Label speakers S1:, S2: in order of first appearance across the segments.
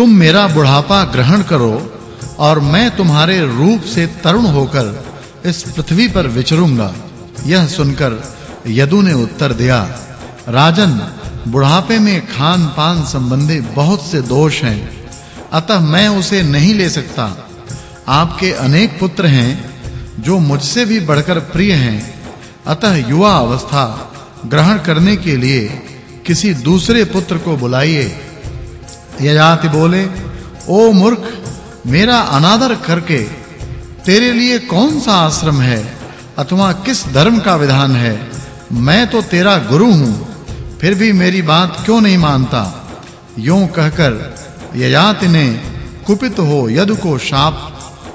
S1: तुम मेरा बुढ़ापा ग्रहण करो और मैं तुम्हारे रूप से तरुण होकर इस पृथ्वी पर विचरूँगा। यह सुनकर यदु ने उत्तर दिया, राजन, बुढ़ापे में खान पान संबंधी बहुत से दोष हैं, अतः मैं उसे नहीं ले सकता। आपके अनेक पुत्र हैं, जो मुझसे भी बढ़कर प्रिय हैं। अतः युवा अवस्था ग्रहण करने के लिए किसी दूसरे पुत्र को बुलाइए। यजाति बोले, ओ मूर्ख, मेरा अनादर करके तेरे लिए कौन सा आश्रम है? अथवा किस धर्म का विधान है? मैं तो तेरा गुरु हूँ, फिर भी मेरी बात क्यों नहीं मानता? यूँ कहकर यजाति ने कुपित हो यदु को शाप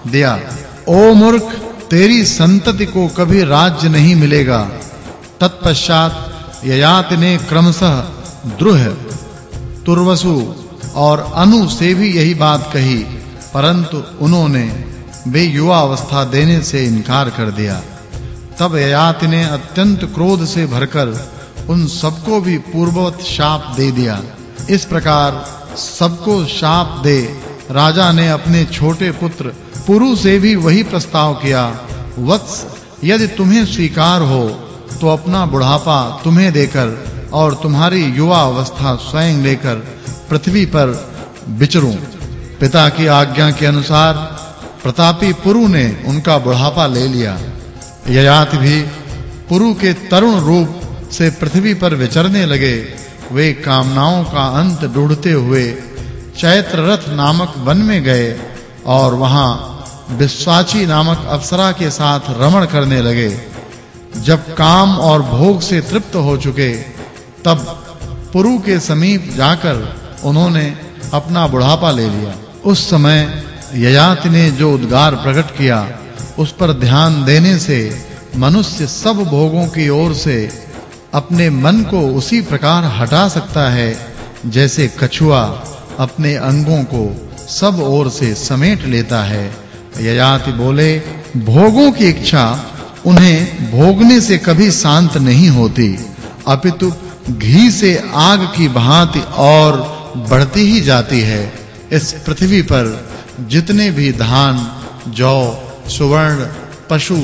S1: दिया। ओ मूर्ख, तेरी संतति को कभी राज्य नहीं मिलेगा। तत्पश्चात ययाति ने क्रमशः द्रुह तुर्वसु और अनु से भी यही बात कही, परंतु उन्होंने वे युवा अवस्था देने से इनकार कर दिया। तब ययाति ने अत्यंत क्रोध से भरकर उन सबको भी पूर्ववत शाप दे दिया। इस प्रकार सबको शाप दे राजा ने अपने छोटे पुत्र पुरु से भी वही प्रस्ताव किया, वत्स, यदि तुम्हें स्वीकार हो तो अपना बुढ़ापा तुम्हें देकर और तुम्हारी युवा अवस्था स्वयं लेकर पृथ्वी पर विचरूं पिता की आज्ञा के अनुसार प्रतापी पुरु ने उनका बुढ़ापा ले लिया। ययाति भी पुरु के तरुण रूप से पृथ्वी पर विचरने लगे। वे कामनाओं का अंत ढूंढते हुए चैत्र रथ नामक वन में गए और वहाँ विश्वाची नामक अप्सरा के साथ रमण करने लगे। जब काम और भोग से तृप्त हो चुके तब पुरु के समीप जाकर उन्होंने अपना बुढ़ापा ले लिया। उस समय ययाति ने जो उद्गार प्रकट किया, उस पर ध्यान देने से मनुष्य सब भोगों की ओर से अपने मन को उसी प्रकार हटा सकता है, जैसे कछुआ अपने अंगों को सब ओर से समेट लेता है। ययाति बोले, भोगों की इच्छा, उन्हें भोगने से कभी शांत नहीं होती। अपितु घी से आग की भांति और बढ़ती ही जाती है। इस पृथ्वी पर जितने भी धान, जौ, सुवर्ण, पशु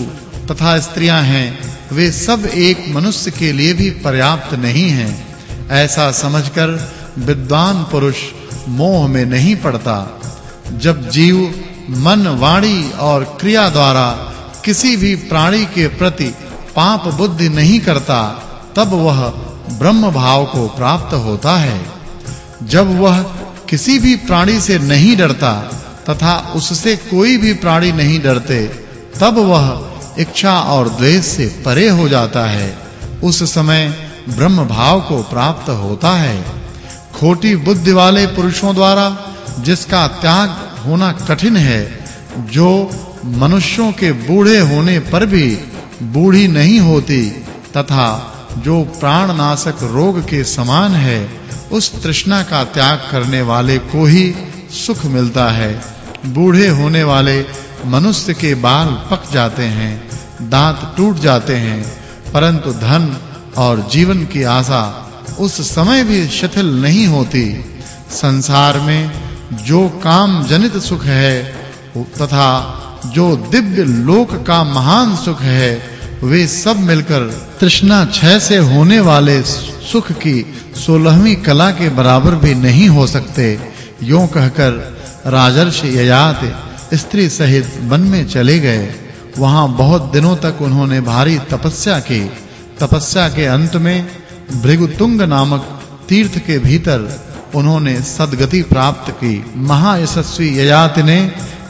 S1: तथा स्त्रियाँ हैं, वे सब एक मनुष्य के लिए भी पर्याप्त नहीं हैं। ऐसा समझकर विद्वान पुरुष मोह में नहीं पड़ता। जब जीव मन, वाणी और क्रिया द्वारा किसी भी प्राणी के प्रति पाप बुद्धि नहीं करता, तब वह ब्रह्म भाव को प्राप्त होता है। जब वह किसी भी प्राणी से नहीं डरता तथा उससे कोई भी प्राणी नहीं डरते, तब वह इच्छा और द्वेष से परे हो जाता है। उस समय ब्रह्म भाव को प्राप्त होता है। खोटी बुद्धि वाले पुरुषों द्वारा जिसका त्याग होना कठिन है, जो मनुष्यों के बूढ़े होने पर भी बूढ़ी नहीं होती तथा जो प्राणनाशक रोग के समान है, उस तृष्णा का त्याग करने वाले को ही सुख मिलता है। बूढ़े होने वाले मनुष्य के बाल पक जाते हैं, दांत टूट जाते हैं, परंतु धन और जीवन की आशा उस समय भी शिथिल नहीं होती। संसार में जो काम जनित सुख है, तथा जो दिव्य लोक का महान सुख है वे सब मिलकर तृष्णा क्षय से होने वाले सुख की सोलहवीं कला के बराबर भी नहीं हो सकते। यूँ कहकर राजर्षि ययात स्त्री सहित वन में चले गए। वहाँ बहुत दिनों तक उन्होंने भारी तपस्या की। तपस्या के अंत में भृगुतुंग नामक तीर्थ के भीतर उन्होंने सदगति प्राप्त की। महायशस्वी ययाति ने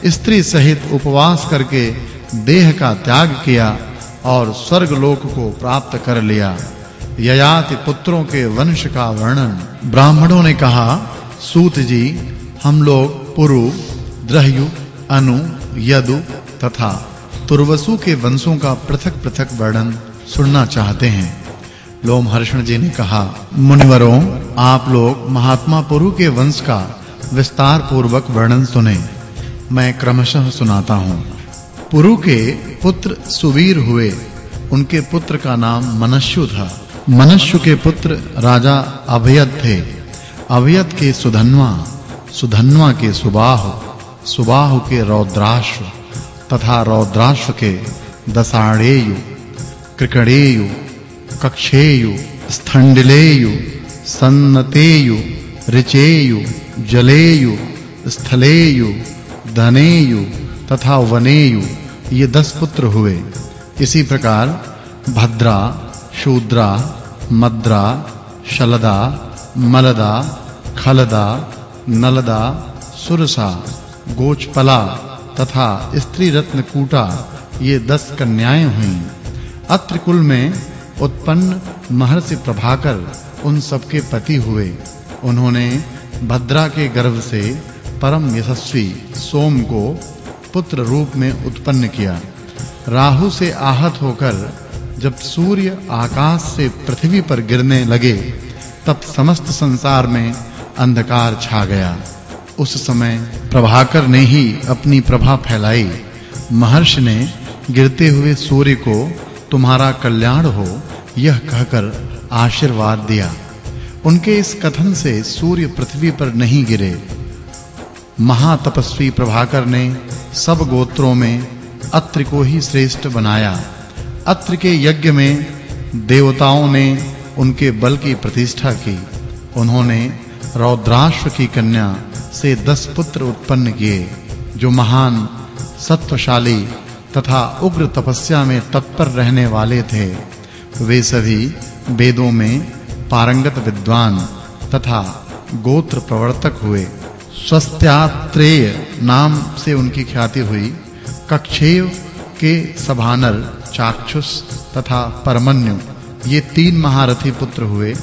S1: स्त्री सहित उपवास करके देह का त्याग किया। और स्वर्ग लोक को प्राप्त कर लिया। ययाति पुत्रों के वंश का वर्णन। ब्राह्मणों ने कहा, सूत जी, हम लोग पुरु, द्रहयु, अनु, यदु तथा तुर्वसु के वंशों का पृथक-पृथक वर्णन सुनना चाहते हैं। लोमहर्षण जी ने कहा, मुनिवरों, आप लोग महात्मा पुरु के वंश का विस्तार पूर्वक वर्णन सुने। मैं क्रमशः सुनाता हूँ। पुरु के पुत्र सुवीर हुए। उनके पुत्र का नाम मनश्यु था। मनश्यु के पुत्र राजा अभयत थे। अभयत के सुधन्वा सुधन्वा के सुबाहु सुबाहु के रौद्राश्व तथा रौद्राश्व के दसाड़ेयु कृकड़ेयु कक्षेयु, स्थंडिलेयु, सन्नतेयु, ऋचेयु, जलेयु, स्थलेयु, धनेयु तथा वनेयु। ये दस पुत्र हुए। इसी प्रकार भद्रा, शूद्रा, मद्रा, शलदा, मलदा, खलदा, नलदा, सुरसा, गोचपला तथा स्त्री रत्न कूटा ये दस कन्याएँ हुईं। अत्र कुल में उत्पन्न महर्षि प्रभाकर उन सबके पति हुए। उन्होंने भद्रा के गर्भ से परम यशस्वी सोम को पुत्र रूप में उत्पन्न किया। राहु से आहत होकर जब सूर्य आकाश से पृथ्वी पर गिरने लगे, तब समस्त संसार में अंधकार छा गया। उस समय प्रभाकर ने ही अपनी प्रभा फैलाई। महर्षि ने गिरते हुए सूर्य को, तुम्हारा कल्याण हो, यह कहकर आशीर्वाद दिया। उनके इस कथन से सूर्य पृथ्वी पर नहीं गिरे। महातपस्वी प्रभाकर ने सब गोत्रों में अत्र को ही श्रेष्ठ बनाया। अत्र के यज्ञ में देवताओं ने उनके बल की प्रतिष्ठा की। उन्होंने रौद्राश्व की कन्या से दस पुत्र उत्पन्न किए, जो महान, सत्वशाली तथा उग्र तपस्या में तत्पर रहने वाले थे। वे सभी वेदों में पारंगत विद्वान तथा गोत्र प्रवर्तक हुए। स्वस्त्यात्रेय नाम से उनकी ख्याति हुई। कक्षेय के सभानर चाक्षुष तथा परमन्यु, ये तीन महारथी पुत्र हुए।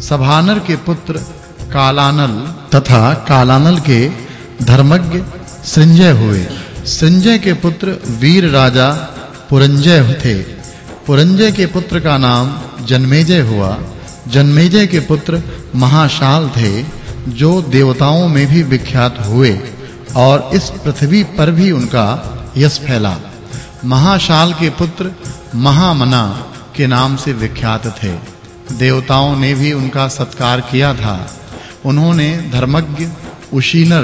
S1: सभानर के पुत्र कालानल तथा कालानल के धर्मज्ञ संजय हुए। संजय के पुत्र वीर राजा पुरंजय थे। पुरंजय के पुत्र का नाम जन्मेजय हुआ। जन्मेजय के पुत्र महाशाल थे। जो देवताओं में भी विख्यात हुए और इस पृथ्वी पर भी उनका यश फैला। महाशाल के पुत्र महामना के नाम से विख्यात थे। देवताओं ने भी उनका सत्कार किया था। उन्होंने धर्मज्ञ, उशीनर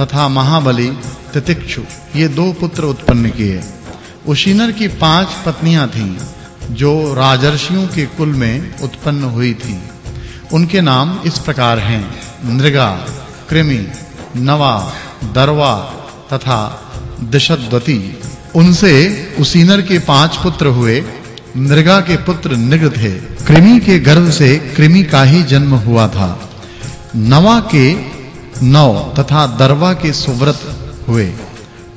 S1: तथा महाबली तितिक्षु, ये दो पुत्र उत्पन्न किए। उशीनर की पाँच पत्नियाँ थीं, जो राजर्षियों के कुल में उत्पन्न हुई थीं। उनके नाम इस प्रकार हैं। नृगा कृमि, नवा, दरवा तथा दिशद्वती। उनसे उसीनर के पाँच पुत्र हुए नृगा के पुत्र निग्र थे कृमि के गर्भ से कृमि का ही जन्म हुआ था। नवा के नौ तथा दरवा के सुव्रत हुए।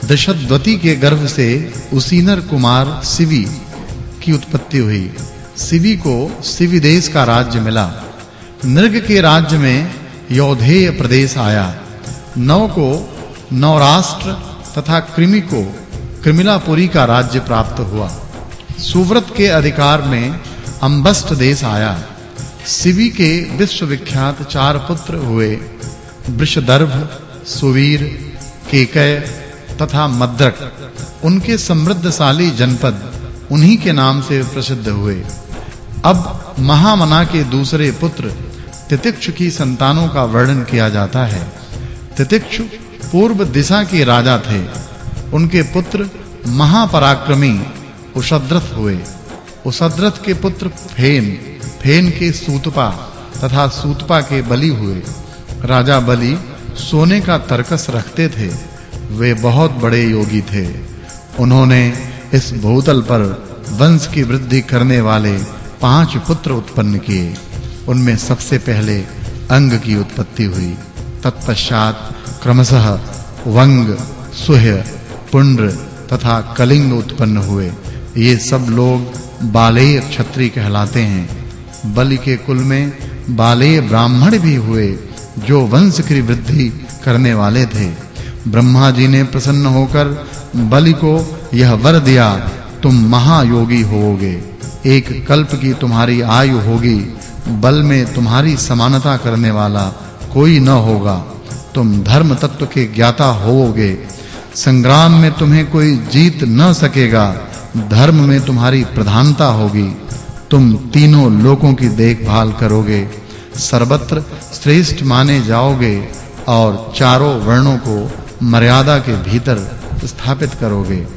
S1: दशद्वती के गर्भ से उसीनर कुमार शिवी की उत्पत्ति हुई। शिवी को शिवी देश का राज्य मिला। नृग के राज्य में योधेय प्रदेश आया। नव को नवराष्ट्र तथा कृमि को, कृमिलापुरी का राज्य प्राप्त हुआ। सुव्रत के अधिकार में अंबस्ट देश आया। शिवी के विश्वविख्यात चार पुत्र हुए। वृषदर्भ, सुवीर, केकय तथा मद्रक। उनके समृद्धशाली जनपद उन्हीं के नाम से प्रसिद्ध हुए। अब महामना के दूसरे पुत्र तितिक्ष की संतानों का वर्णन किया जाता है। तितिक्ष पूर्व दिशा के राजा थे। उनके पुत्र महापराक्रमी उषद्रथ हुए। उषद्रथ के पुत्र फेन फेन के सूतपा तथा सूतपा के बलि हुए। राजा बलि सोने का तरकस रखते थे। वे बहुत बड़े योगी थे। उन्होंने इस भूतल पर वंश की वृद्धि करने वाले पाँच पुत्र उत्पन्न किए। उनमें सबसे पहले अंग की उत्पत्ति हुई। तत्पश्चात क्रमशः वंग, सुह्य, पुंड्र तथा कलिंग उत्पन्न हुए। ये सब लोग बालेय क्षत्रिय कहलाते हैं। बलि के कुल में बालेय ब्राह्मण भी हुए, जो वंश की वृद्धि करने वाले थे। ब्रह्मा जी ने प्रसन्न होकर बलि को यह वर दिया, तुम महायोगी होोगे एक कल्प की तुम्हारी आयु होगी बल में तुम्हारी समानता करने वाला कोई न होगा। तुम धर्म तत्व के ज्ञाता होवोगे। संग्राम में तुम्हें कोई जीत न सकेगा। धर्म में तुम्हारी प्रधानता होगी। तुम तीनों लोकों की देखभाल करोगे। सर्वत्र श्रेष्ठ माने जाओगे और चारों वर्णों को मर्यादा के भीतर स्थापित करोगे।